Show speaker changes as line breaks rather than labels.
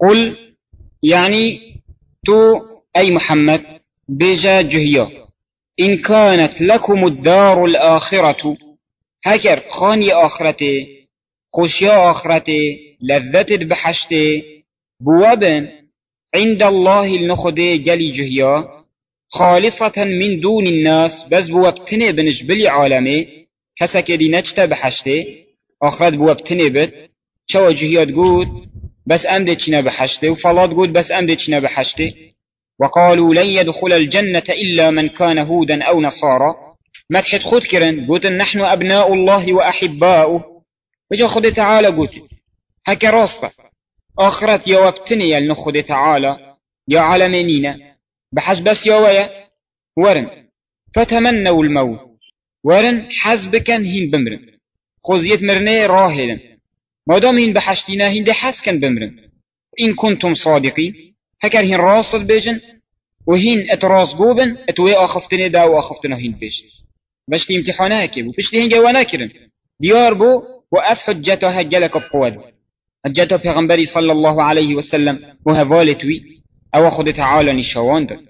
قل يعني تو أي محمد بجا جهيا. إن كانت لكم الدار الآخرة هكر خاني آخرتي خوشيا آخرتي لذت بحشتي بوابن عند الله النخدي جلي جهيا خالصة من دون الناس بس بوابتني بنش عالمي كسك دي نجتا بحشتي آخرت بوابتني بت. شو جهيا تقول بس أمدت شنا بحشتي وفلات تقول بس أمدت شنا بحشتي وقالوا لن يدخل الجنة إلا من كان هودا أو نصارى ما تحت خود كرن قلت نحن أبناء الله وأحباؤه وجا خد تعالى قلت هكا راسطة آخرت يا وابتني يا خد تعالى يا عالمينينا بحش بس يا ويا ورن. فتمنوا الموت. ورن حزبكن هين بمرن. خوزيت مرني راهلن ما دام هين بحشتينا هين دي حسكن بمرن. إن كنتم صادقين هكر هين راصد بيجن وهين اتراس قوبن اتوي اخفتني دا واخفتنا هين بيجن باش في امتحانها كيبو باش هين جوانا كرن ديار بو وأف حجته هجلك بقواد. حجته پیغمبري صلى الله عليه وسلم وهفالتوي أو خد تعالى نشوان